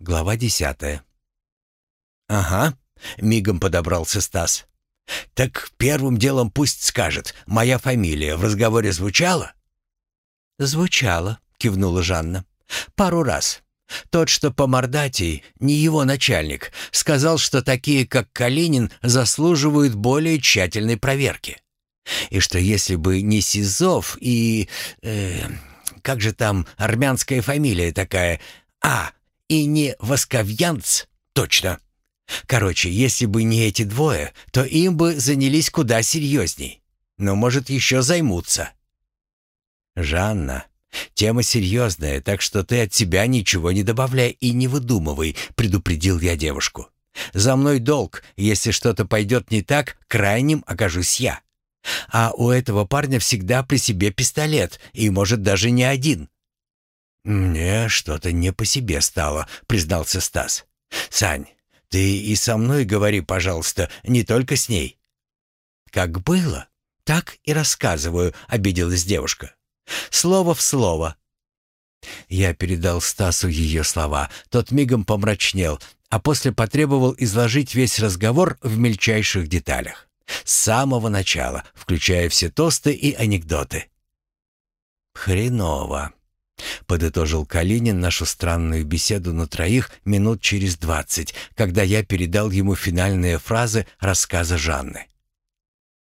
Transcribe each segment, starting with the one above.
Глава десятая. «Ага», — мигом подобрался Стас. «Так первым делом пусть скажет, моя фамилия в разговоре звучала?» «Звучала», — кивнула Жанна. «Пару раз. Тот, что по мордатии, не его начальник, сказал, что такие, как Калинин, заслуживают более тщательной проверки. И что если бы не Сизов и... Э, как же там армянская фамилия такая? А, и не Восковьянц, точно. Короче, если бы не эти двое, то им бы занялись куда серьезней. Но, может, еще займутся. «Жанна, тема серьезная, так что ты от себя ничего не добавляй и не выдумывай», — предупредил я девушку. «За мной долг. Если что-то пойдет не так, крайним окажусь я. А у этого парня всегда при себе пистолет, и, может, даже не один». «Мне что-то не по себе стало», — признался Стас. «Сань, ты и со мной говори, пожалуйста, не только с ней». «Как было, так и рассказываю», — обиделась девушка. «Слово в слово». Я передал Стасу ее слова. Тот мигом помрачнел, а после потребовал изложить весь разговор в мельчайших деталях. С самого начала, включая все тосты и анекдоты. «Хреново», — подытожил Калинин нашу странную беседу на троих минут через двадцать, когда я передал ему финальные фразы рассказа Жанны.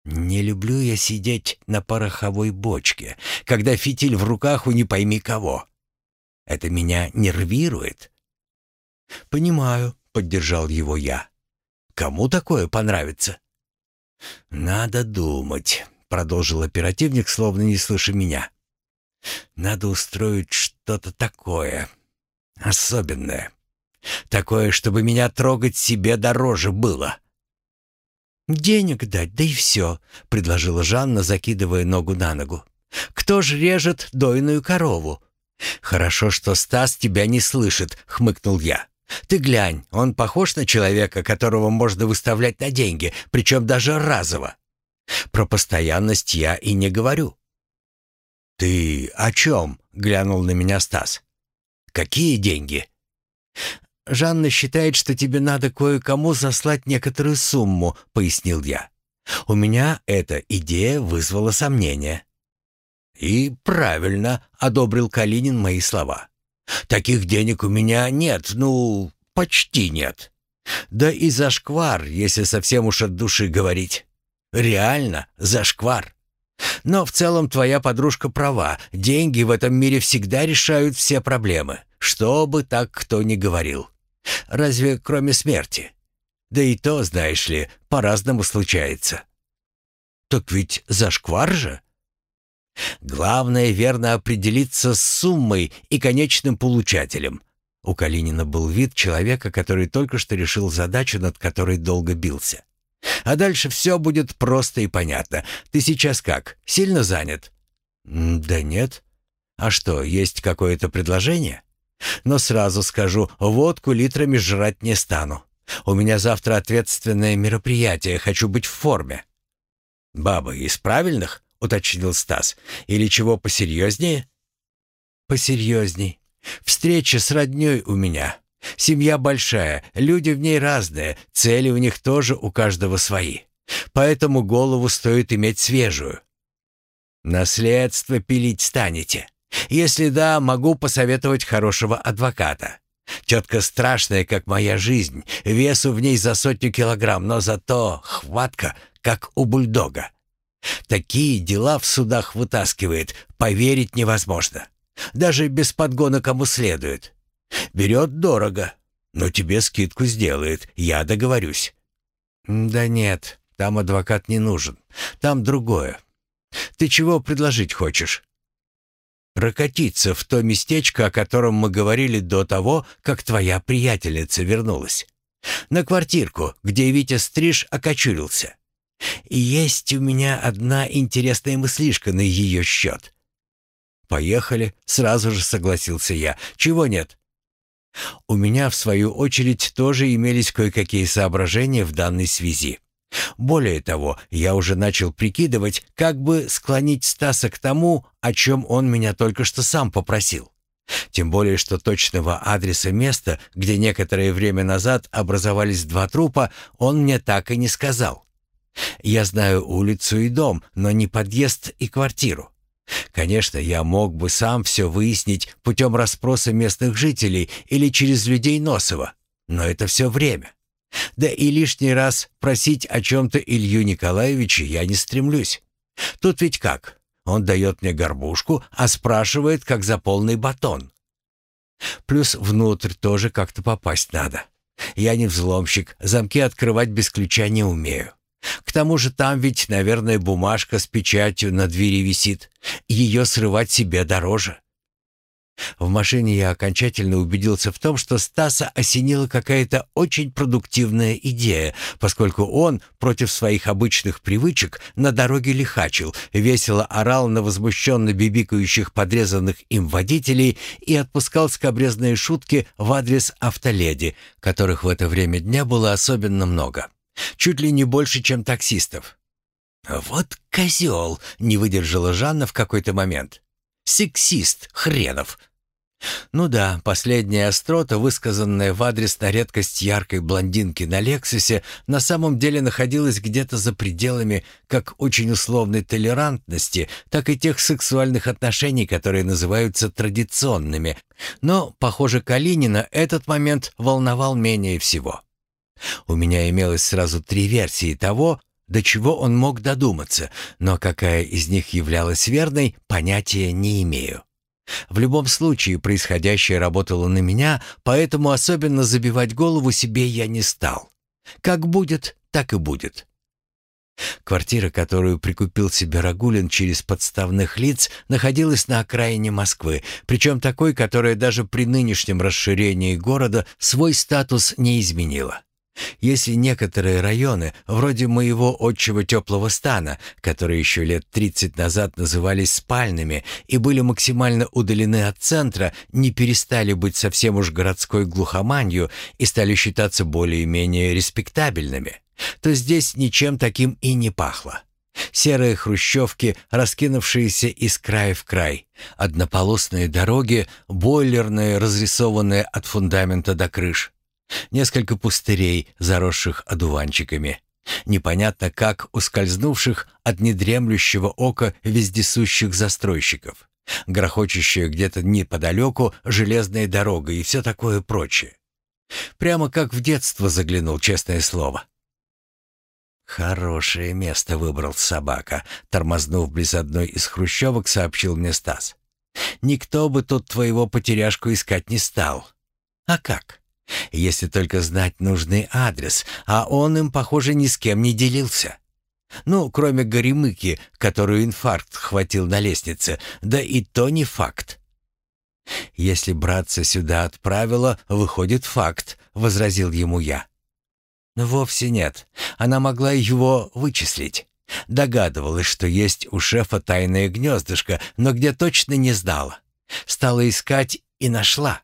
«Не люблю я сидеть на пороховой бочке, когда фитиль в руках у не пойми кого. Это меня нервирует». «Понимаю», — поддержал его я. «Кому такое понравится?» «Надо думать», — продолжил оперативник, словно не слыша меня. «Надо устроить что-то такое, особенное. Такое, чтобы меня трогать себе дороже было». «Денег дать, да и все», — предложила Жанна, закидывая ногу на ногу. «Кто ж режет дойную корову?» «Хорошо, что Стас тебя не слышит», — хмыкнул я. Ты глянь, он похож на человека, которого можно выставлять на деньги, причем даже разово. Про постоянность я и не говорю». «Ты о чем?» — глянул на меня Стас. «Какие деньги?» «Жанна считает, что тебе надо кое-кому заслать некоторую сумму», — пояснил я. «У меня эта идея вызвала сомнения». «И правильно», — одобрил Калинин мои слова. Таких денег у меня нет, ну, почти нет. Да и зашквар, если совсем уж от души говорить. Реально зашквар. Но в целом твоя подружка права. Деньги в этом мире всегда решают все проблемы, что бы так кто ни говорил. Разве кроме смерти? Да и то, знаешь ли, по-разному случается. Так ведь зашквар же? Главное верно определиться с суммой и конечным получателем. У Калинина был вид человека, который только что решил задачу, над которой долго бился. А дальше все будет просто и понятно. Ты сейчас как? Сильно занят? Да нет. А что, есть какое-то предложение? Но сразу скажу, водку литрами жрать не стану. У меня завтра ответственное мероприятие, хочу быть в форме. Баба из правильных? уточнил Стас. «Или чего посерьезнее?» «Посерьезней. Встреча с роднёй у меня. Семья большая, люди в ней разные, цели у них тоже у каждого свои. Поэтому голову стоит иметь свежую. Наследство пилить станете. Если да, могу посоветовать хорошего адвоката. Тетка страшная, как моя жизнь, весу в ней за сотню килограмм, но зато хватка, как у бульдога. Такие дела в судах вытаскивает, поверить невозможно. Даже без подгона кому следует. Берет дорого, но тебе скидку сделает, я договорюсь. Да нет, там адвокат не нужен. Там другое. Ты чего предложить хочешь? Прокатиться в то местечко, о котором мы говорили до того, как твоя приятельница вернулась. На квартирку, где Витя Стриж окочурился. Есть у меня одна интересная мыслишка на ее счет». «Поехали», — сразу же согласился я. «Чего нет?» У меня, в свою очередь, тоже имелись кое-какие соображения в данной связи. Более того, я уже начал прикидывать, как бы склонить Стаса к тому, о чем он меня только что сам попросил. Тем более, что точного адреса места, где некоторое время назад образовались два трупа, он мне так и не сказал. Я знаю улицу и дом, но не подъезд и квартиру. Конечно, я мог бы сам все выяснить путем расспроса местных жителей или через людей Носова, но это все время. Да и лишний раз просить о чем-то Илью Николаевича я не стремлюсь. Тут ведь как? Он дает мне горбушку, а спрашивает, как за полный батон. Плюс внутрь тоже как-то попасть надо. Я не взломщик, замки открывать без ключа не умею. К тому же там ведь, наверное, бумажка с печатью на двери висит. Ее срывать себе дороже. В машине я окончательно убедился в том, что Стаса осенила какая-то очень продуктивная идея, поскольку он, против своих обычных привычек, на дороге лихачил, весело орал на возмущенно бибикающих подрезанных им водителей и отпускал скобрезные шутки в адрес автоледи, которых в это время дня было особенно много. Чуть ли не больше, чем таксистов. «Вот козел!» — не выдержала Жанна в какой-то момент. «Сексист хренов!» Ну да, последняя острота, высказанная в адрес на редкость яркой блондинки на «Лексусе», на самом деле находилась где-то за пределами как очень условной толерантности, так и тех сексуальных отношений, которые называются традиционными. Но, похоже, Калинина этот момент волновал менее всего. У меня имелось сразу три версии того, до чего он мог додуматься, но какая из них являлась верной, понятия не имею. В любом случае, происходящее работало на меня, поэтому особенно забивать голову себе я не стал. Как будет, так и будет. Квартира, которую прикупил себе Рагулин через подставных лиц, находилась на окраине Москвы, причем такой, которая даже при нынешнем расширении города свой статус не изменила. Если некоторые районы, вроде моего отчего теплого стана, которые еще лет 30 назад назывались спальными и были максимально удалены от центра, не перестали быть совсем уж городской глухоманью и стали считаться более-менее респектабельными, то здесь ничем таким и не пахло. Серые хрущевки, раскинувшиеся из края в край, однополосные дороги, бойлерные, разрисованные от фундамента до крыш, Несколько пустырей, заросших одуванчиками. Непонятно как ускользнувших от недремлющего ока вездесущих застройщиков. Грохочущая где-то неподалеку железная дорога и все такое прочее. Прямо как в детство заглянул, честное слово. «Хорошее место выбрал собака», — тормознув близ одной из хрущевок, сообщил мне Стас. «Никто бы тут твоего потеряшку искать не стал. А как?» Если только знать нужный адрес, а он им, похоже, ни с кем не делился. Ну, кроме Горемыки, которую инфаркт хватил на лестнице, да и то не факт. «Если братца сюда отправила, выходит факт», — возразил ему я. «Вовсе нет. Она могла его вычислить. Догадывалась, что есть у шефа тайное гнездышко, но где точно не знала. Стала искать и нашла.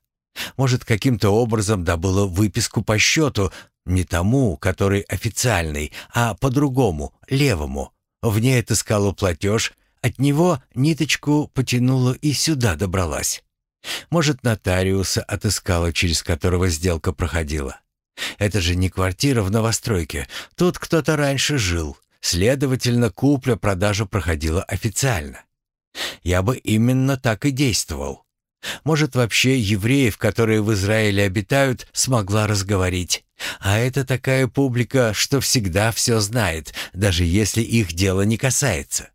Может, каким-то образом добыла выписку по счету, не тому, который официальный, а по другому, левому. В ней отыскала платеж, от него ниточку потянула и сюда добралась. Может, нотариуса отыскала, через которого сделка проходила. Это же не квартира в новостройке. Тут кто-то раньше жил. Следовательно, купля-продажа проходила официально. Я бы именно так и действовал. Может, вообще евреев, которые в Израиле обитают, смогла разговорить. А это такая публика, что всегда все знает, даже если их дело не касается.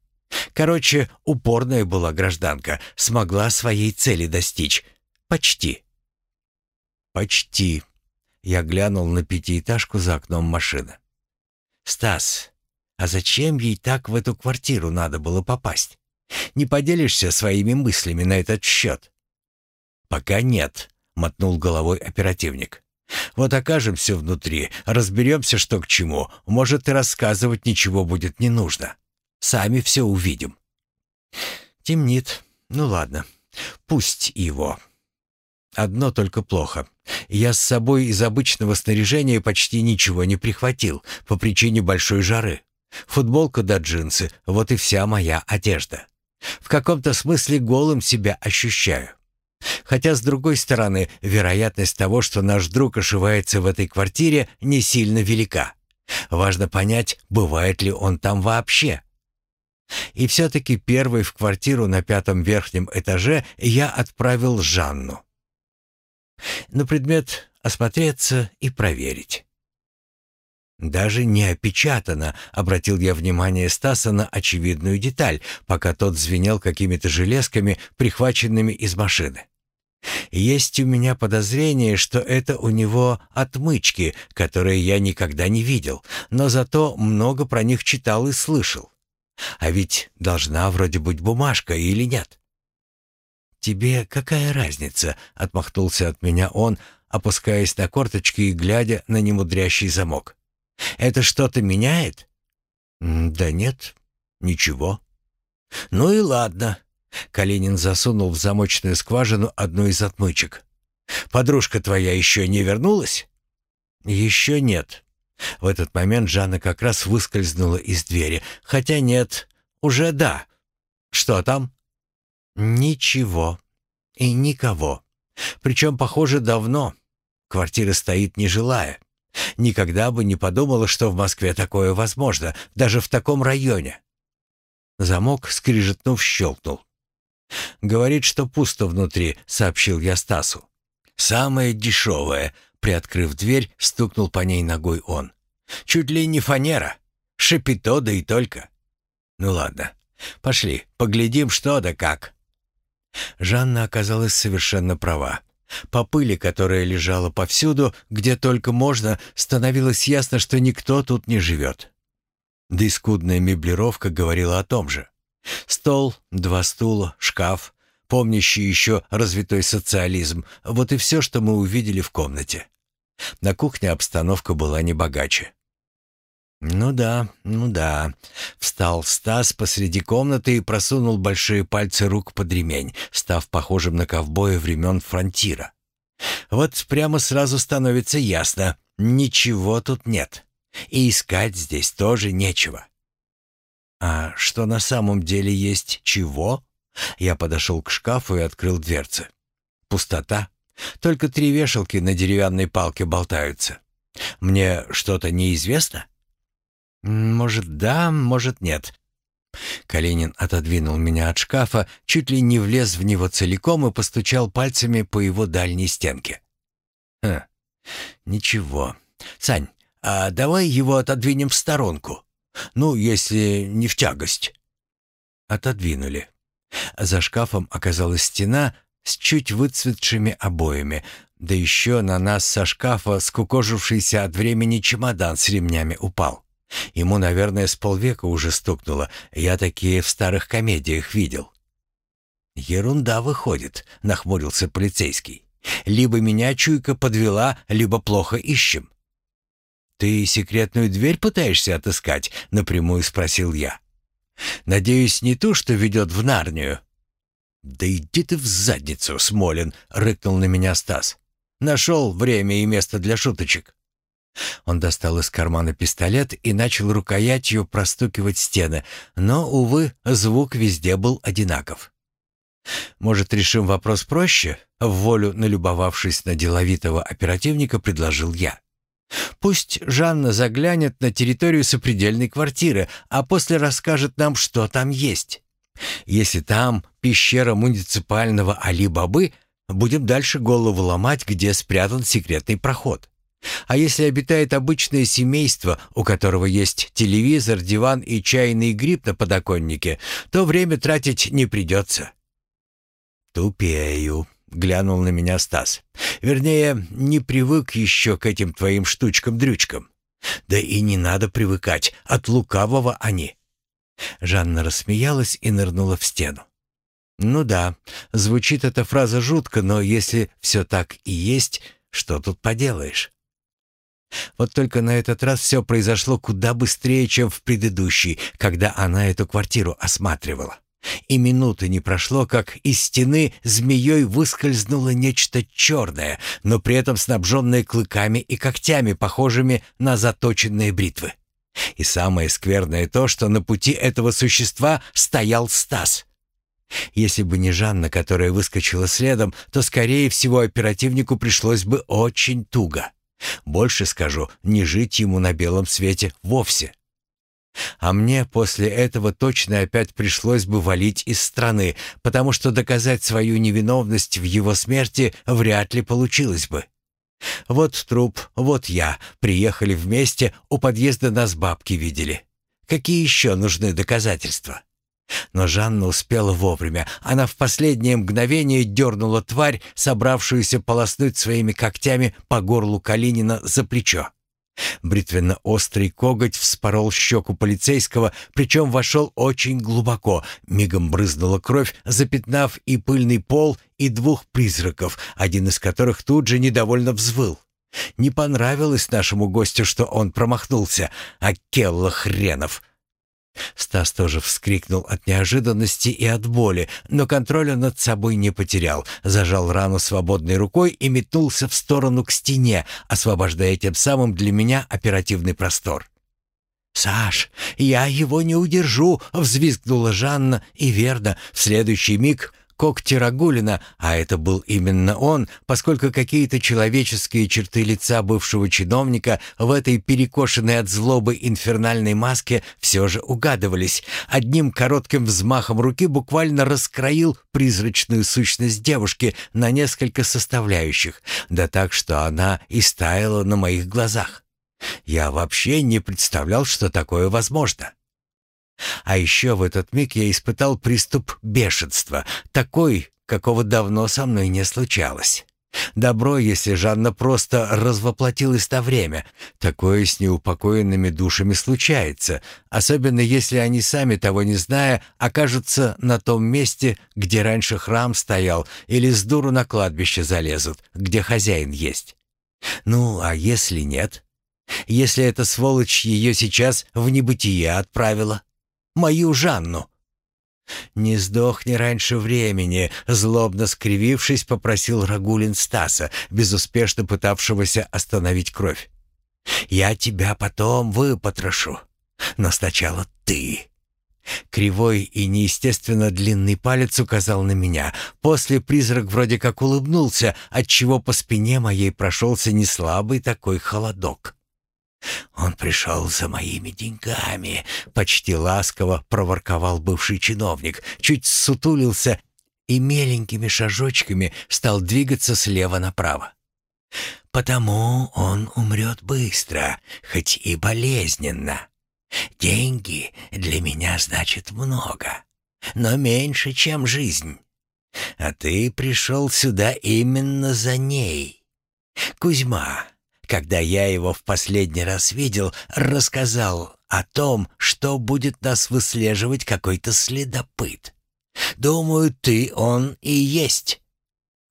Короче, упорная была гражданка, смогла своей цели достичь. Почти. Почти. Я глянул на пятиэтажку за окном машины. «Стас, а зачем ей так в эту квартиру надо было попасть? Не поделишься своими мыслями на этот счет?» «Пока нет», — мотнул головой оперативник. «Вот окажемся внутри, разберемся, что к чему. Может, и рассказывать ничего будет не нужно. Сами все увидим». «Темнит. Ну ладно, пусть его». Одно только плохо. Я с собой из обычного снаряжения почти ничего не прихватил по причине большой жары. Футболка да джинсы — вот и вся моя одежда. В каком-то смысле голым себя ощущаю. Хотя, с другой стороны, вероятность того, что наш друг ошивается в этой квартире, не сильно велика. Важно понять, бывает ли он там вообще. И все-таки первый в квартиру на пятом верхнем этаже я отправил Жанну. На предмет осмотреться и проверить. «Даже не опечатано», — обратил я внимание Стаса на очевидную деталь, пока тот звенел какими-то железками, прихваченными из машины. «Есть у меня подозрение, что это у него отмычки, которые я никогда не видел, но зато много про них читал и слышал. А ведь должна вроде быть бумажка или нет?» «Тебе какая разница?» — отмахнулся от меня он, опускаясь на корточки и глядя на немудрящий замок. Это что-то меняет? Да нет, ничего. Ну и ладно. Калинин засунул в замочную скважину одну из отмычек. Подружка твоя еще не вернулась? Еще нет. В этот момент Жанна как раз выскользнула из двери. Хотя нет, уже да. Что там? Ничего. И никого. Причем, похоже, давно. Квартира стоит нежилая. Никогда бы не подумала, что в Москве такое возможно, даже в таком районе. Замок, скрижетнув, щелкнул. «Говорит, что пусто внутри», — сообщил я Стасу. «Самое дешевое», — приоткрыв дверь, стукнул по ней ногой он. «Чуть ли не фанера. Шапито да и только». «Ну ладно, пошли, поглядим, что да как». Жанна оказалась совершенно права. По пыли, которая лежала повсюду, где только можно, становилось ясно, что никто тут не живет. Да и скудная меблировка говорила о том же. Стол, два стула, шкаф, помнящий еще развитой социализм — вот и все, что мы увидели в комнате. На кухне обстановка была не богаче. «Ну да, ну да». Встал Стас посреди комнаты и просунул большие пальцы рук под ремень, став похожим на ковбоя времен фронтира. «Вот прямо сразу становится ясно, ничего тут нет. И искать здесь тоже нечего». «А что на самом деле есть чего?» Я подошел к шкафу и открыл дверцы. «Пустота. Только три вешалки на деревянной палке болтаются. Мне что-то неизвестно?» «Может, да, может, нет». Калинин отодвинул меня от шкафа, чуть ли не влез в него целиком и постучал пальцами по его дальней стенке. «Хм, ничего. Сань, а давай его отодвинем в сторонку. Ну, если не в тягость». Отодвинули. За шкафом оказалась стена с чуть выцветшими обоями, да еще на нас со шкафа скукожившийся от времени чемодан с ремнями упал. Ему, наверное, с полвека уже стукнуло. Я такие в старых комедиях видел. «Ерунда выходит», — нахмурился полицейский. «Либо меня чуйка подвела, либо плохо ищем». «Ты секретную дверь пытаешься отыскать?» — напрямую спросил я. «Надеюсь, не ту, что ведет в Нарнию?» «Да иди ты в задницу, Смолин!» — рыкнул на меня Стас. «Нашел время и место для шуточек». Он достал из кармана пистолет и начал рукоятью простукивать стены, но, увы, звук везде был одинаков. «Может, решим вопрос проще?» — в волю налюбовавшись на деловитого оперативника, предложил я. «Пусть Жанна заглянет на территорию сопредельной квартиры, а после расскажет нам, что там есть. Если там пещера муниципального Али-Бабы, будем дальше голову ломать, где спрятан секретный проход. А если обитает обычное семейство, у которого есть телевизор, диван и чайный гриб на подоконнике, то время тратить не придется. «Тупею», — глянул на меня Стас. «Вернее, не привык еще к этим твоим штучкам-дрючкам. Да и не надо привыкать, от лукавого они». Жанна рассмеялась и нырнула в стену. «Ну да, звучит эта фраза жутко, но если все так и есть, что тут поделаешь?» Вот только на этот раз все произошло куда быстрее, чем в предыдущий, когда она эту квартиру осматривала. И минуты не прошло, как из стены змеей выскользнуло нечто черное, но при этом снабженное клыками и когтями, похожими на заточенные бритвы. И самое скверное то, что на пути этого существа стоял Стас. Если бы не Жанна, которая выскочила следом, то, скорее всего, оперативнику пришлось бы очень туго. Больше скажу, не жить ему на белом свете вовсе. А мне после этого точно опять пришлось бы валить из страны, потому что доказать свою невиновность в его смерти вряд ли получилось бы. Вот труп, вот я, приехали вместе, у подъезда нас бабки видели. Какие еще нужны доказательства? Но Жанна успела вовремя. Она в последнее мгновение дернула тварь, собравшуюся полоснуть своими когтями по горлу Калинина за плечо. Бритвенно-острый коготь вспорол щеку полицейского, причем вошел очень глубоко. Мигом брызнула кровь, запятнав и пыльный пол, и двух призраков, один из которых тут же недовольно взвыл. Не понравилось нашему гостю, что он промахнулся, а Келла хренов — Стас тоже вскрикнул от неожиданности и от боли, но контроля над собой не потерял, зажал рану свободной рукой и метнулся в сторону к стене, освобождая тем самым для меня оперативный простор. «Саш, я его не удержу!» — взвизгнула Жанна, и верно, в следующий миг когти Рагулина, а это был именно он, поскольку какие-то человеческие черты лица бывшего чиновника в этой перекошенной от злобы инфернальной маске все же угадывались, одним коротким взмахом руки буквально раскроил призрачную сущность девушки на несколько составляющих, да так, что она и стаяла на моих глазах. Я вообще не представлял, что такое возможно. А еще в этот миг я испытал приступ бешенства, такой, какого давно со мной не случалось. Добро, если Жанна просто развоплотилась на время. Такое с неупокоенными душами случается, особенно если они сами, того не зная, окажутся на том месте, где раньше храм стоял, или с дуру на кладбище залезут, где хозяин есть. Ну, а если нет? Если эта сволочь ее сейчас в небытие отправила? Мою Жанну. «Не сдохни раньше времени», — злобно скривившись, попросил Рагулин Стаса, безуспешно пытавшегося остановить кровь. «Я тебя потом выпотрошу, но сначала ты». Кривой и неестественно длинный палец указал на меня. После призрак вроде как улыбнулся, отчего по спине моей прошелся неслабый такой холодок. «Он пришел за моими деньгами», — почти ласково проворковал бывший чиновник, чуть сутулился и меленькими шажочками стал двигаться слева направо. «Потому он умрет быстро, хоть и болезненно. Деньги для меня значит много, но меньше, чем жизнь. А ты пришел сюда именно за ней. Кузьма, когда я его в последний раз видел, рассказал о том, что будет нас выслеживать какой-то следопыт. Думаю, ты он и есть.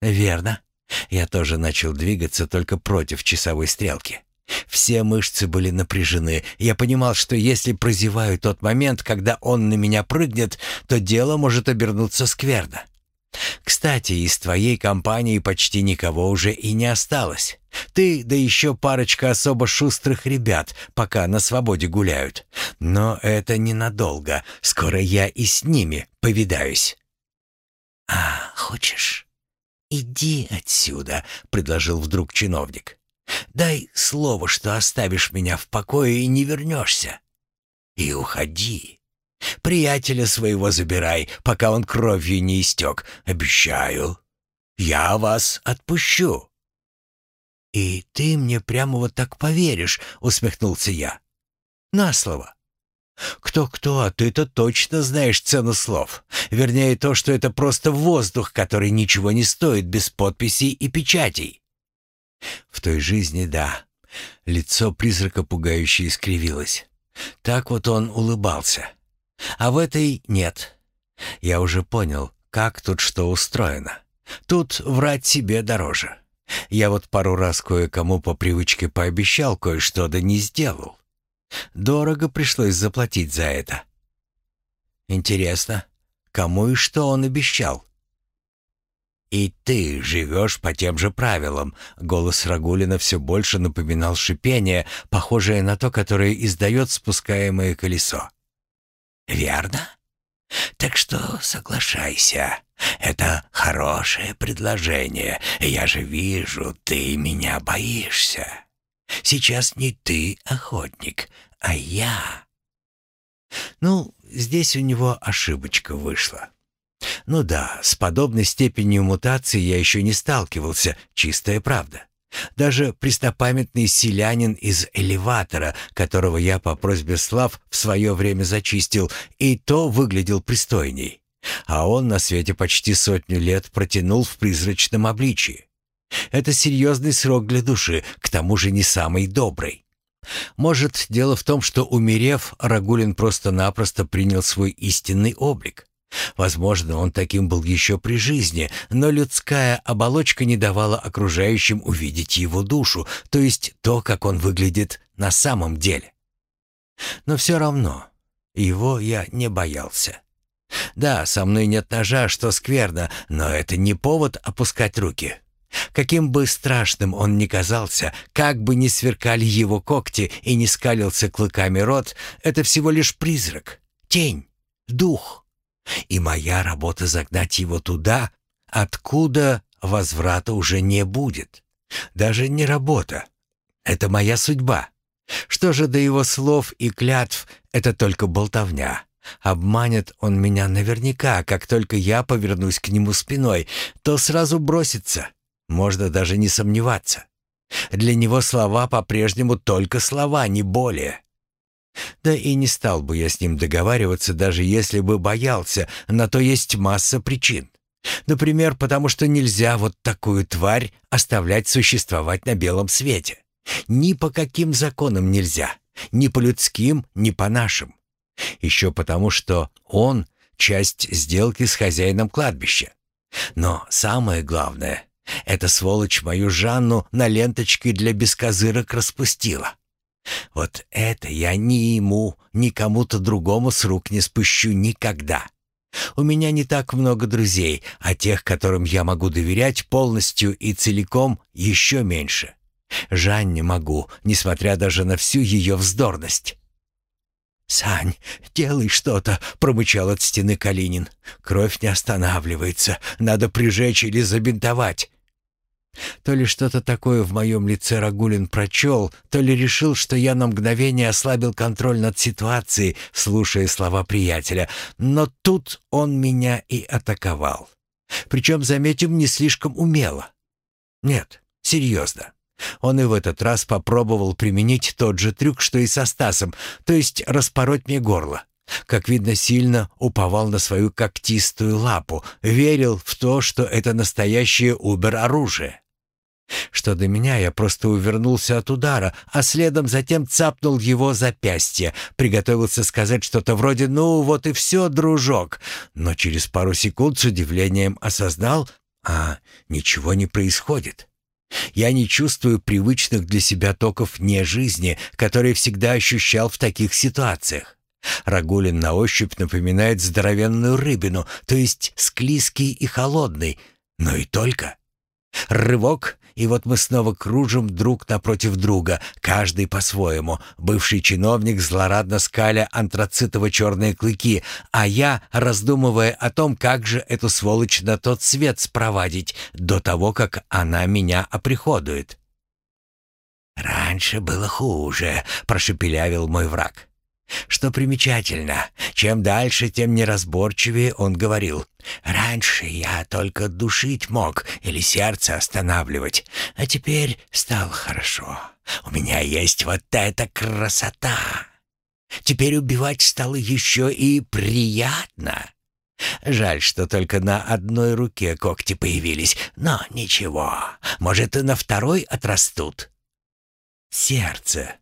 Верно. Я тоже начал двигаться только против часовой стрелки. Все мышцы были напряжены. Я понимал, что если прозеваю тот момент, когда он на меня прыгнет, то дело может обернуться скверно. Кстати, из твоей компании почти никого уже и не осталось. Ты, да еще парочка особо шустрых ребят, пока на свободе гуляют. Но это ненадолго. Скоро я и с ними повидаюсь. А, хочешь? Иди отсюда, предложил вдруг чиновник. Дай слово, что оставишь меня в покое и не вернешься. И уходи. Приятеля своего забирай, пока он кровью не истек. Обещаю. Я вас отпущу». «И ты мне прямо вот так поверишь», — усмехнулся я. «На слово». «Кто-кто, а ты-то точно знаешь цену слов. Вернее, то, что это просто воздух, который ничего не стоит без подписей и печатей». В той жизни, да. Лицо призрака пугающе искривилось. Так вот он улыбался. А в этой нет. Я уже понял, как тут что устроено. Тут врать себе дороже. Я вот пару раз кое-кому по привычке пообещал кое-что, да не сделал. Дорого пришлось заплатить за это. Интересно, кому и что он обещал? «И ты живешь по тем же правилам», — голос Рагулина все больше напоминал шипение, похожее на то, которое издает спускаемое колесо. «Верно? Так что соглашайся. Это хорошее предложение. Я же вижу, ты меня боишься. Сейчас не ты охотник, а я. Ну, здесь у него ошибочка вышла. Ну да, с подобной степенью мутации я еще не сталкивался, чистая правда. Даже престопамятный селянин из элеватора, которого я по просьбе Слав в свое время зачистил, и то выглядел пристойней. А он на свете почти сотню лет протянул в призрачном обличии. Это серьезный срок для души, к тому же не самый добрый. Может, дело в том, что, умерев, Рагулин просто-напросто принял свой истинный облик. Возможно, он таким был еще при жизни, но людская оболочка не давала окружающим увидеть его душу, то есть то, как он выглядит на самом деле. Но все равно его я не боялся. Да, со мной нет ножа, что скверно, но это не повод опускать руки. Каким бы страшным он ни казался, как бы ни сверкали его когти и не скалился клыками рот, это всего лишь призрак, тень, дух. И моя работа загнать его туда, откуда возврата уже не будет. Даже не работа. Это моя судьба. Что же до его слов и клятв, это только болтовня. Обманет он меня наверняка, как только я повернусь к нему спиной, то сразу бросится. Можно даже не сомневаться. Для него слова по-прежнему только слова, не более. Да и не стал бы я с ним договариваться, даже если бы боялся, на то есть масса причин. Например, потому что нельзя вот такую тварь оставлять существовать на белом свете. Ни по каким законам нельзя, ни по людским, ни по нашим. Еще потому, что он — часть сделки с хозяином кладбища. Но самое главное, эта сволочь мою Жанну на ленточке для бескозырок распустила. Вот это я ни ему, ни кому-то другому с рук не спущу никогда. У меня не так много друзей, а тех, которым я могу доверять полностью и целиком, еще меньше. Жанне могу, несмотря даже на всю ее вздорность. «Сань, делай что-то», — промычал от стены Калинин. «Кровь не останавливается. Надо прижечь или забинтовать. То ли что-то такое в моем лице Рагулин прочел, то ли решил, что я на мгновение ослабил контроль над ситуацией, слушая слова приятеля. Но тут он меня и атаковал. Причем, заметим, не слишком умело. Нет, серьезно. Он и в этот раз попробовал применить тот же трюк, что и со Стасом, то есть распороть мне горло. Как видно, сильно уповал на свою когтистую лапу, верил в то, что это настоящее убер-оружие. Что до меня, я просто увернулся от удара, а следом затем цапнул его запястье, приготовился сказать что-то вроде «ну вот и все, дружок», но через пару секунд с удивлением осознал, а ничего не происходит. Я не чувствую привычных для себя токов не жизни, которые всегда ощущал в таких ситуациях. Рагулин на ощупь напоминает здоровенную рыбину, то есть склизкий и холодный, но и только. Рывок, и вот мы снова кружим друг напротив друга, каждый по-своему. Бывший чиновник злорадно скаля антрацитово-черные клыки, а я, раздумывая о том, как же эту сволочь на тот свет спровадить до того, как она меня оприходует. «Раньше было хуже», — прошепелявил мой враг. Что примечательно, чем дальше, тем неразборчивее он говорил. «Раньше я только душить мог или сердце останавливать, а теперь стало хорошо. У меня есть вот эта красота. Теперь убивать стало еще и приятно». Жаль, что только на одной руке когти появились, но ничего, может и на второй отрастут. Сердце.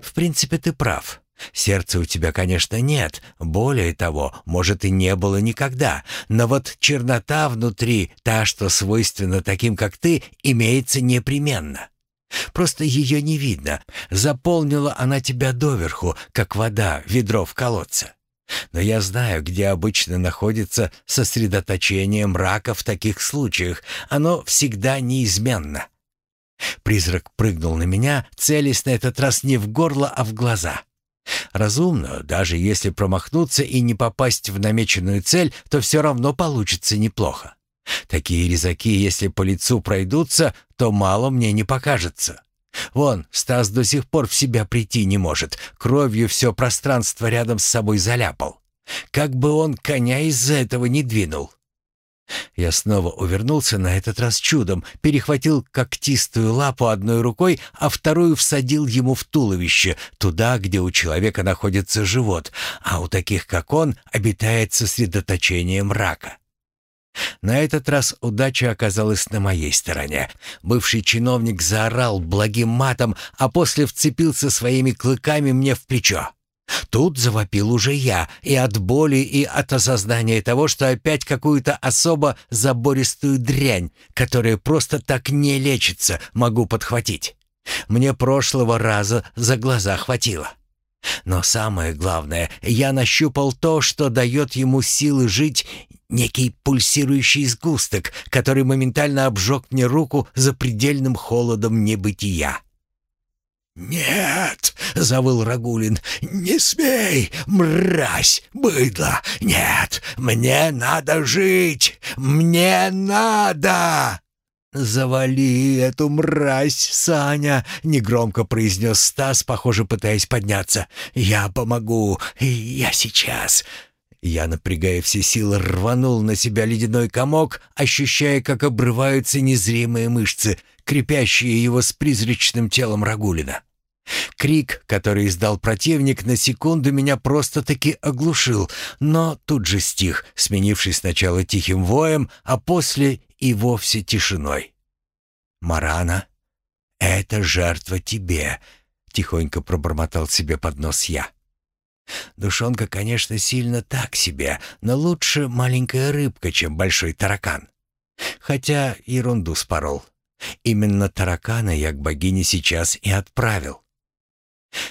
В принципе, ты прав. Сердца у тебя, конечно, нет, более того, может и не было никогда, но вот чернота внутри, та, что свойственна таким, как ты, имеется непременно. Просто ее не видно. Заполнила она тебя доверху, как вода, ведро в колодце. Но я знаю, где обычно находится сосредоточение мрака в таких случаях. Оно всегда неизменно. Призрак прыгнул на меня, целясь на этот раз не в горло, а в глаза. Разумно, даже если промахнуться и не попасть в намеченную цель, то все равно получится неплохо. Такие резаки, если по лицу пройдутся, то мало мне не покажется. Вон, Стас до сих пор в себя прийти не может, кровью все пространство рядом с собой заляпал. Как бы он коня из-за этого не двинул. Я снова увернулся на этот раз чудом, перехватил когтистую лапу одной рукой, а вторую всадил ему в туловище, туда, где у человека находится живот, а у таких, как он, обитает сосредоточение мрака. На этот раз удача оказалась на моей стороне. Бывший чиновник заорал благим матом, а после вцепился своими клыками мне в плечо. Тут завопил уже я, и от боли, и от осознания того, что опять какую-то особо забористую дрянь, которая просто так не лечится, могу подхватить. Мне прошлого раза за глаза хватило. Но самое главное, я нащупал то, что дает ему силы жить, некий пульсирующий сгусток, который моментально обжег мне руку за предельным холодом небытия. «Нет!» — завыл Рагулин. «Не смей, мразь, быдло! Нет, мне надо жить! Мне надо!» «Завали эту мразь, Саня!» — негромко произнес Стас, похоже, пытаясь подняться. «Я помогу! Я сейчас!» Я, напрягая все силы, рванул на себя ледяной комок, ощущая, как обрываются незримые мышцы, крепящие его с призрачным телом Рагулина. Крик, который издал противник, на секунду меня просто-таки оглушил, но тут же стих, сменившись сначала тихим воем, а после и вовсе тишиной. «Марана, это жертва тебе», — тихонько пробормотал себе под нос я. Душонка, конечно, сильно так себе, но лучше маленькая рыбка, чем большой таракан. Хотя ерунду спорол. Именно таракана я к богине сейчас и отправил.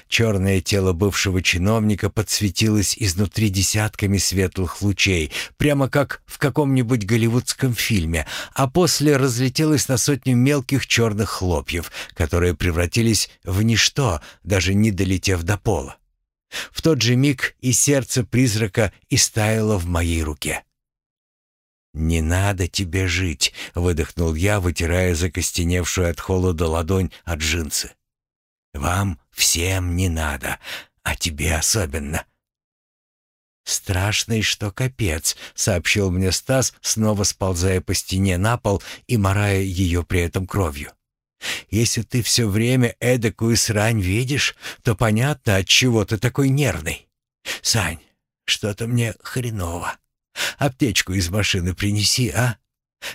Черное тело бывшего чиновника подсветилось изнутри десятками светлых лучей, прямо как в каком-нибудь голливудском фильме, а после разлетелось на сотню мелких черных хлопьев, которые превратились в ничто, даже не долетев до пола. В тот же миг и сердце призрака истаяло в моей руке. «Не надо тебе жить», — выдохнул я, вытирая закостеневшую от холода ладонь от джинсы. «Вам всем не надо, а тебе особенно». «Страшный, что капец», — сообщил мне Стас, снова сползая по стене на пол и морая ее при этом кровью. Если ты все время эдакую срань видишь, то понятно, от чего ты такой нервный. Сань, что-то мне хреново. Аптечку из машины принеси, а?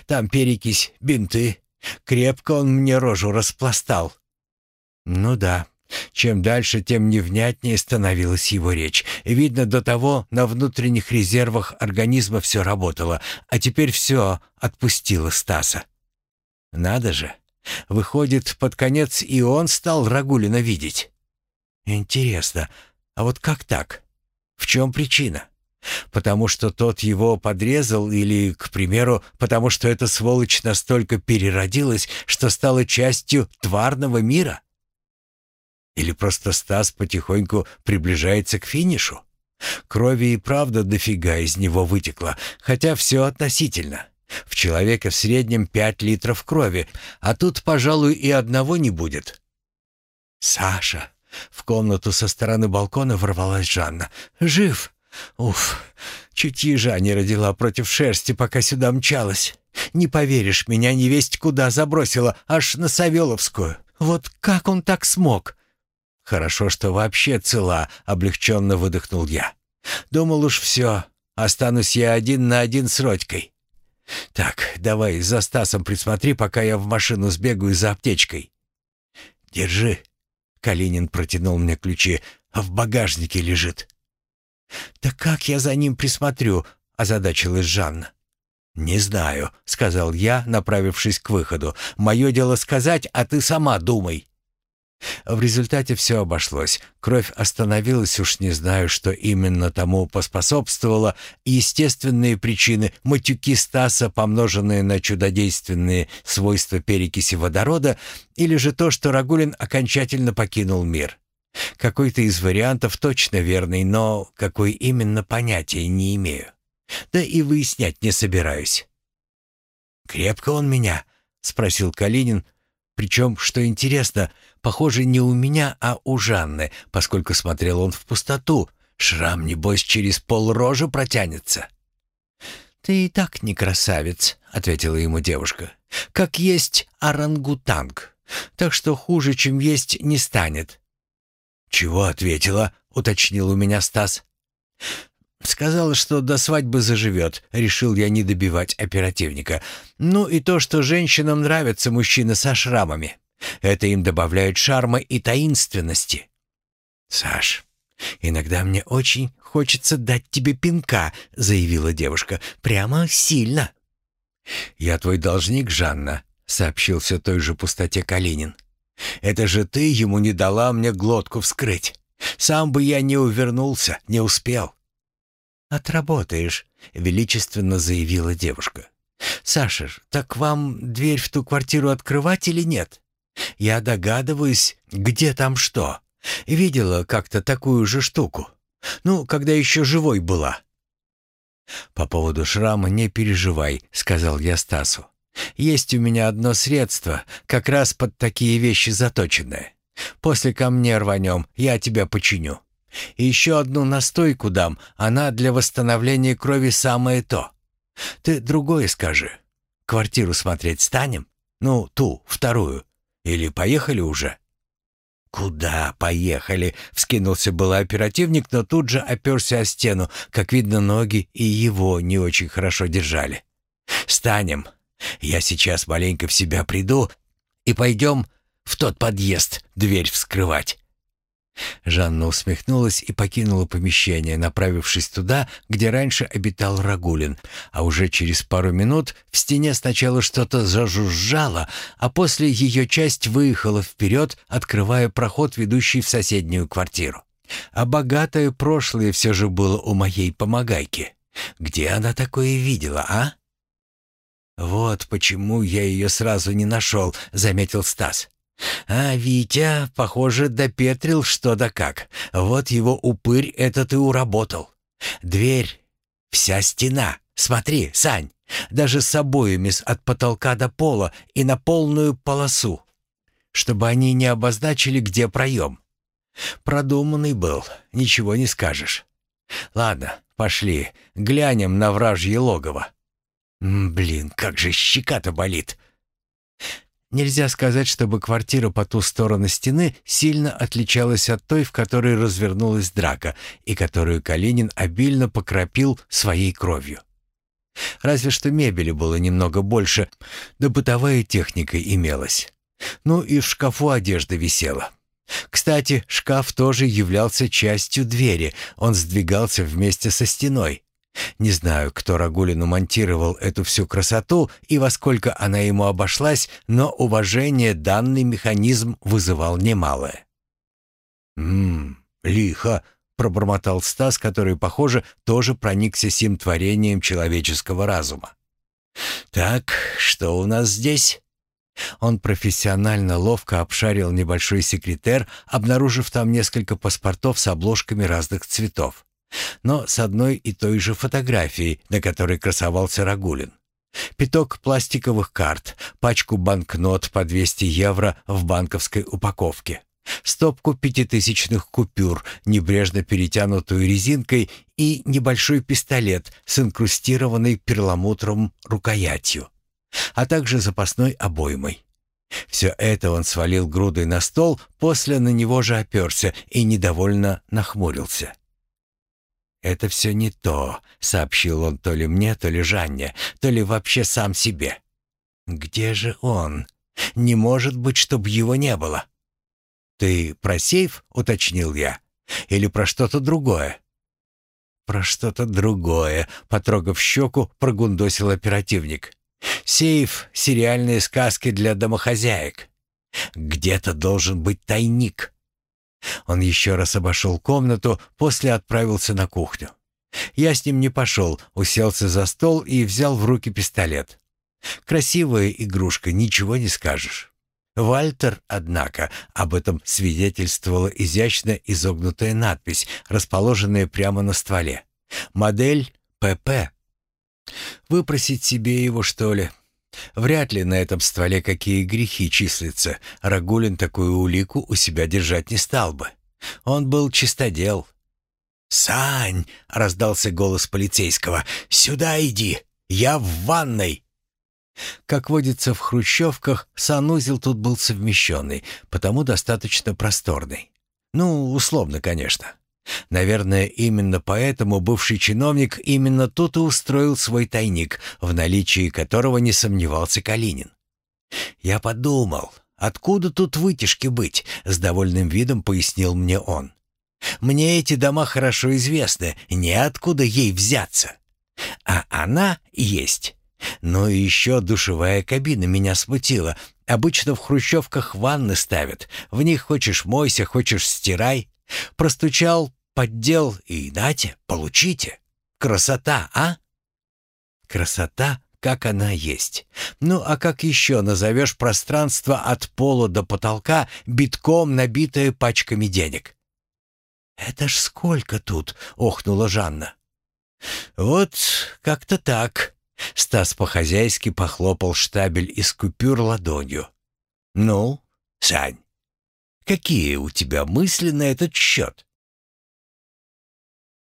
Там перекись, бинты. Крепко он мне рожу распластал. Ну да. Чем дальше, тем невнятнее становилась его речь. Видно, до того на внутренних резервах организма все работало, а теперь все отпустило Стаса. Надо же. Выходит, под конец и он стал Рагулина видеть. Интересно, а вот как так? В чем причина? Потому что тот его подрезал или, к примеру, потому что эта сволочь настолько переродилась, что стала частью тварного мира? Или просто Стас потихоньку приближается к финишу? Крови и правда дофига из него вытекло, хотя все относительно. В человека в среднем пять литров крови, а тут, пожалуй, и одного не будет. «Саша!» — в комнату со стороны балкона ворвалась Жанна. «Жив!» «Уф! Чуть ежа не родила против шерсти, пока сюда мчалась. Не поверишь, меня невесть куда забросила, аж на Савеловскую. Вот как он так смог?» «Хорошо, что вообще цела», — облегченно выдохнул я. «Думал уж все, останусь я один на один с Родькой. «Так, давай за Стасом присмотри, пока я в машину сбегаю за аптечкой». «Держи». Калинин протянул мне ключи. «В багажнике лежит». «Да как я за ним присмотрю?» — озадачилась Жанна. «Не знаю», — сказал я, направившись к выходу. «Мое дело сказать, а ты сама думай». В результате все обошлось. Кровь остановилась, уж не знаю, что именно тому поспособствовало. Естественные причины — матюки Стаса, помноженные на чудодейственные свойства перекиси водорода, или же то, что Рагулин окончательно покинул мир. Какой-то из вариантов точно верный, но какой именно понятия не имею. Да и выяснять не собираюсь. «Крепко он меня?» — спросил Калинин. Причем, что интересно, похоже, не у меня, а у Жанны, поскольку смотрел он в пустоту. Шрам, небось, через пол рожи протянется. «Ты и так не красавец», — ответила ему девушка. «Как есть орангутанг. Так что хуже, чем есть, не станет». «Чего ответила?» — уточнил у меня Стас. Сказала, что до свадьбы заживет. Решил я не добивать оперативника. Ну и то, что женщинам нравятся мужчины со шрамами. Это им добавляет шарма и таинственности. «Саш, иногда мне очень хочется дать тебе пинка», — заявила девушка. «Прямо сильно». «Я твой должник, Жанна», — сообщил все той же пустоте Калинин. «Это же ты ему не дала мне глотку вскрыть. Сам бы я не увернулся, не успел». «Отработаешь», — величественно заявила девушка. «Саша, так вам дверь в ту квартиру открывать или нет? Я догадываюсь, где там что. Видела как-то такую же штуку. Ну, когда еще живой была». «По поводу шрама не переживай», — сказал я Стасу. «Есть у меня одно средство, как раз под такие вещи заточенное. После ко мне рванем, я тебя починю». И еще одну настойку дам, она для восстановления крови самое то. Ты другое скажи. Квартиру смотреть станем? Ну, ту, вторую. Или поехали уже?» «Куда поехали?» — вскинулся был оперативник, но тут же оперся о стену. Как видно, ноги и его не очень хорошо держали. «Станем. Я сейчас маленько в себя приду и пойдем в тот подъезд дверь вскрывать. Жанна усмехнулась и покинула помещение, направившись туда, где раньше обитал Рагулин. А уже через пару минут в стене сначала что-то зажужжало, а после ее часть выехала вперед, открывая проход, ведущий в соседнюю квартиру. А богатое прошлое все же было у моей помогайки. Где она такое видела, а? «Вот почему я ее сразу не нашел», — заметил Стас. А Витя, похоже, допетрил что да как. Вот его упырь этот и уработал. Дверь, вся стена. Смотри, Сань, даже с обоями от потолка до пола и на полную полосу, чтобы они не обозначили, где проем. Продуманный был, ничего не скажешь. Ладно, пошли, глянем на вражье логово. Блин, как же щека-то болит. Нельзя сказать, чтобы квартира по ту сторону стены сильно отличалась от той, в которой развернулась драка, и которую Калинин обильно покропил своей кровью. Разве что мебели было немного больше, да бытовая техника имелась. Ну и в шкафу одежда висела. Кстати, шкаф тоже являлся частью двери, он сдвигался вместе со стеной. Не знаю, кто Рагулину монтировал эту всю красоту и во сколько она ему обошлась, но уважение данный механизм вызывал немалое. «Ммм, лихо», — пробормотал Стас, который, похоже, тоже проникся сим творением человеческого разума. «Так, что у нас здесь?» Он профессионально ловко обшарил небольшой секретер, обнаружив там несколько паспортов с обложками разных цветов но с одной и той же фотографией, на которой красовался Рагулин. Пяток пластиковых карт, пачку банкнот по 200 евро в банковской упаковке, стопку пятитысячных купюр, небрежно перетянутую резинкой и небольшой пистолет с инкрустированной перламутром рукоятью, а также запасной обоймой. Все это он свалил грудой на стол, после на него же оперся и недовольно нахмурился. «Это все не то», — сообщил он то ли мне, то ли Жанне, то ли вообще сам себе. «Где же он? Не может быть, чтобы его не было». «Ты про сейф?» — уточнил я. «Или про что-то другое?» «Про что-то другое», — потрогав щеку, прогундосил оперативник. «Сейф — сериальные сказки для домохозяек. Где-то должен быть тайник». Он еще раз обошел комнату, после отправился на кухню. Я с ним не пошел, уселся за стол и взял в руки пистолет. Красивая игрушка, ничего не скажешь. Вальтер, однако, об этом свидетельствовала изящно изогнутая надпись, расположенная прямо на стволе. Модель ПП. Выпросить себе его, что ли? Вряд ли на этом стволе какие грехи числятся. Рагулин такую улику у себя держать не стал бы. Он был чистодел. «Сань!» — раздался голос полицейского. «Сюда иди! Я в ванной!» Как водится в хрущевках, санузел тут был совмещенный, потому достаточно просторный. Ну, условно, конечно. Наверное, именно поэтому бывший чиновник именно тут и устроил свой тайник, в наличии которого не сомневался Калинин. «Я подумал, откуда тут вытяжки быть?» — с довольным видом пояснил мне он. «Мне эти дома хорошо известны, неоткуда ей взяться. А она есть. Но еще душевая кабина меня смутила. Обычно в хрущевках ванны ставят. В них хочешь мойся, хочешь стирай. Простучал, поддел и нате, получите. Красота, а? Красота, как она есть. Ну а как еще назовешь пространство от пола до потолка, битком набитое пачками денег? «Это ж сколько тут?» — охнула Жанна. «Вот как-то так», Стас по-хозяйски похлопал штабель из купюр ладонью. «Ну, Сань, какие у тебя мысли на этот счет?»